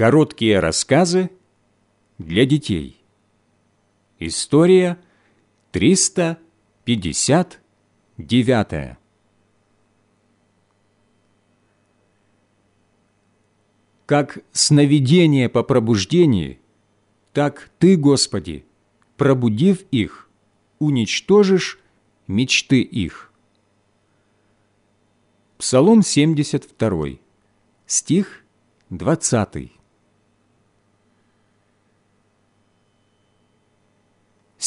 Короткие рассказы для детей. История 359. Как сновидение по пробуждении, так Ты, Господи, пробудив их, уничтожишь мечты их. Псалом 72, стих 20.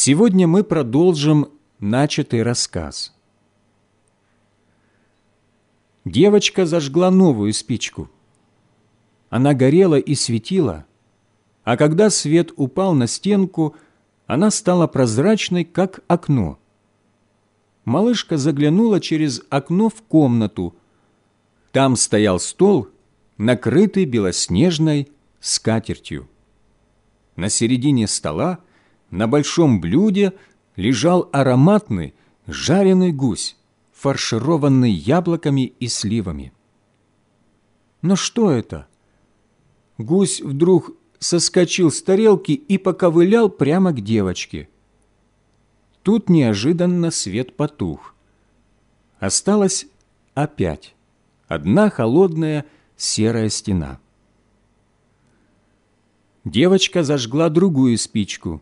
Сегодня мы продолжим начатый рассказ. Девочка зажгла новую спичку. Она горела и светила, а когда свет упал на стенку, она стала прозрачной, как окно. Малышка заглянула через окно в комнату. Там стоял стол, накрытый белоснежной скатертью. На середине стола на большом блюде лежал ароматный жареный гусь, фаршированный яблоками и сливами. Но что это? Гусь вдруг соскочил с тарелки и поковылял прямо к девочке. Тут неожиданно свет потух. Осталась опять одна холодная серая стена. Девочка зажгла другую спичку.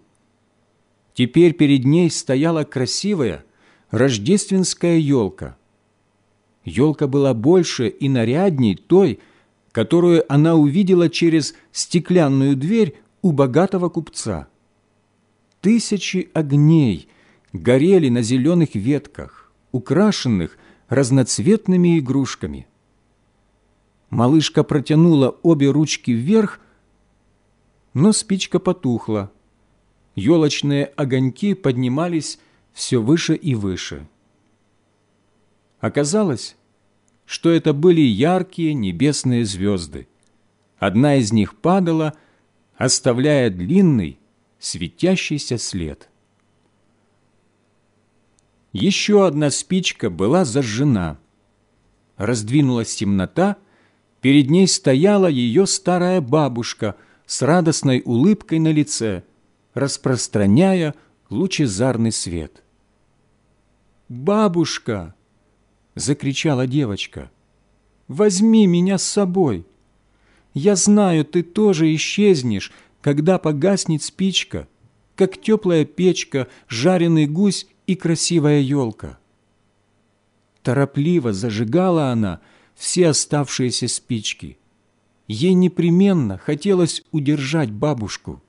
Теперь перед ней стояла красивая рождественская елка. Елка была больше и нарядней той, которую она увидела через стеклянную дверь у богатого купца. Тысячи огней горели на зеленых ветках, украшенных разноцветными игрушками. Малышка протянула обе ручки вверх, но спичка потухла. Елочные огоньки поднимались все выше и выше. Оказалось, что это были яркие небесные звезды. Одна из них падала, оставляя длинный, светящийся след. Еще одна спичка была зажжена. Раздвинулась темнота, перед ней стояла ее старая бабушка с радостной улыбкой на лице, распространяя лучезарный свет. «Бабушка!» — закричала девочка. «Возьми меня с собой! Я знаю, ты тоже исчезнешь, когда погаснет спичка, как теплая печка, жареный гусь и красивая елка». Торопливо зажигала она все оставшиеся спички. Ей непременно хотелось удержать бабушку.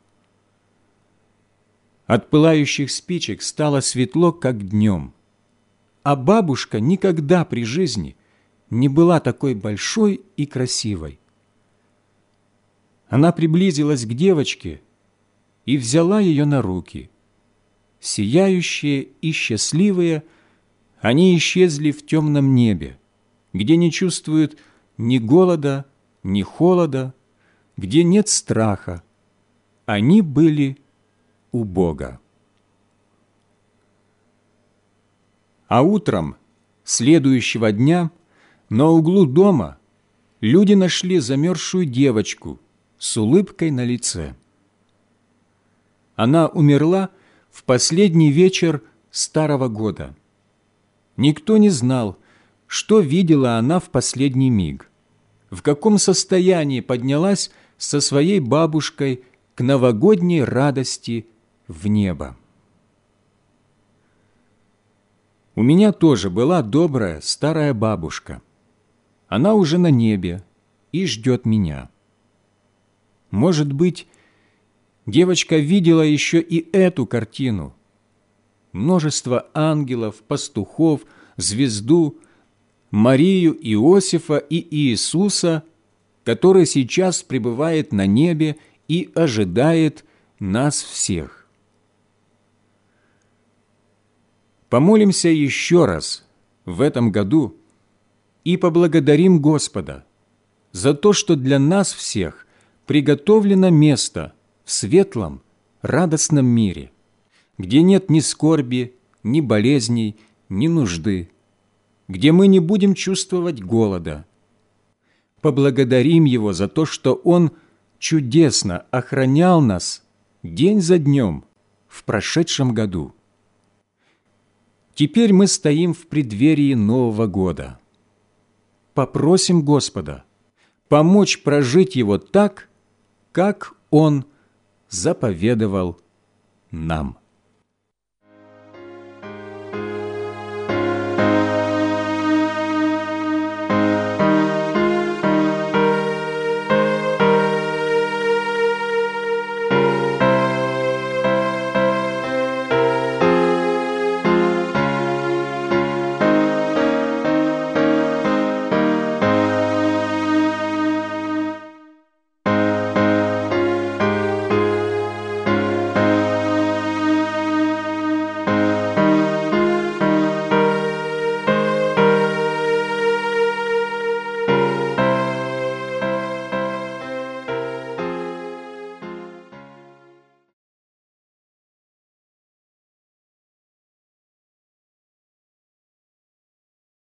От пылающих спичек стало светло, как днем а бабушка никогда при жизни не была такой большой и красивой. Она приблизилась к девочке и взяла ее на руки. Сияющие и счастливые, они исчезли в темном небе, где не чувствуют ни голода, ни холода, где нет страха. Они были у Бога. А утром следующего дня на углу дома люди нашли замерзшую девочку с улыбкой на лице. Она умерла в последний вечер старого года. Никто не знал, что видела она в последний миг, в каком состоянии поднялась со своей бабушкой к новогодней радости в небо. У меня тоже была добрая старая бабушка. Она уже на небе и ждет меня. Может быть, девочка видела еще и эту картину. Множество ангелов, пастухов, звезду, Марию, Иосифа и Иисуса, который сейчас пребывает на небе и ожидает нас всех. Помолимся еще раз в этом году и поблагодарим Господа за то, что для нас всех приготовлено место в светлом, радостном мире, где нет ни скорби, ни болезней, ни нужды, где мы не будем чувствовать голода. Поблагодарим Его за то, что Он чудесно охранял нас день за днем в прошедшем году. Теперь мы стоим в преддверии Нового года. Попросим Господа помочь прожить его так, как Он заповедовал нам.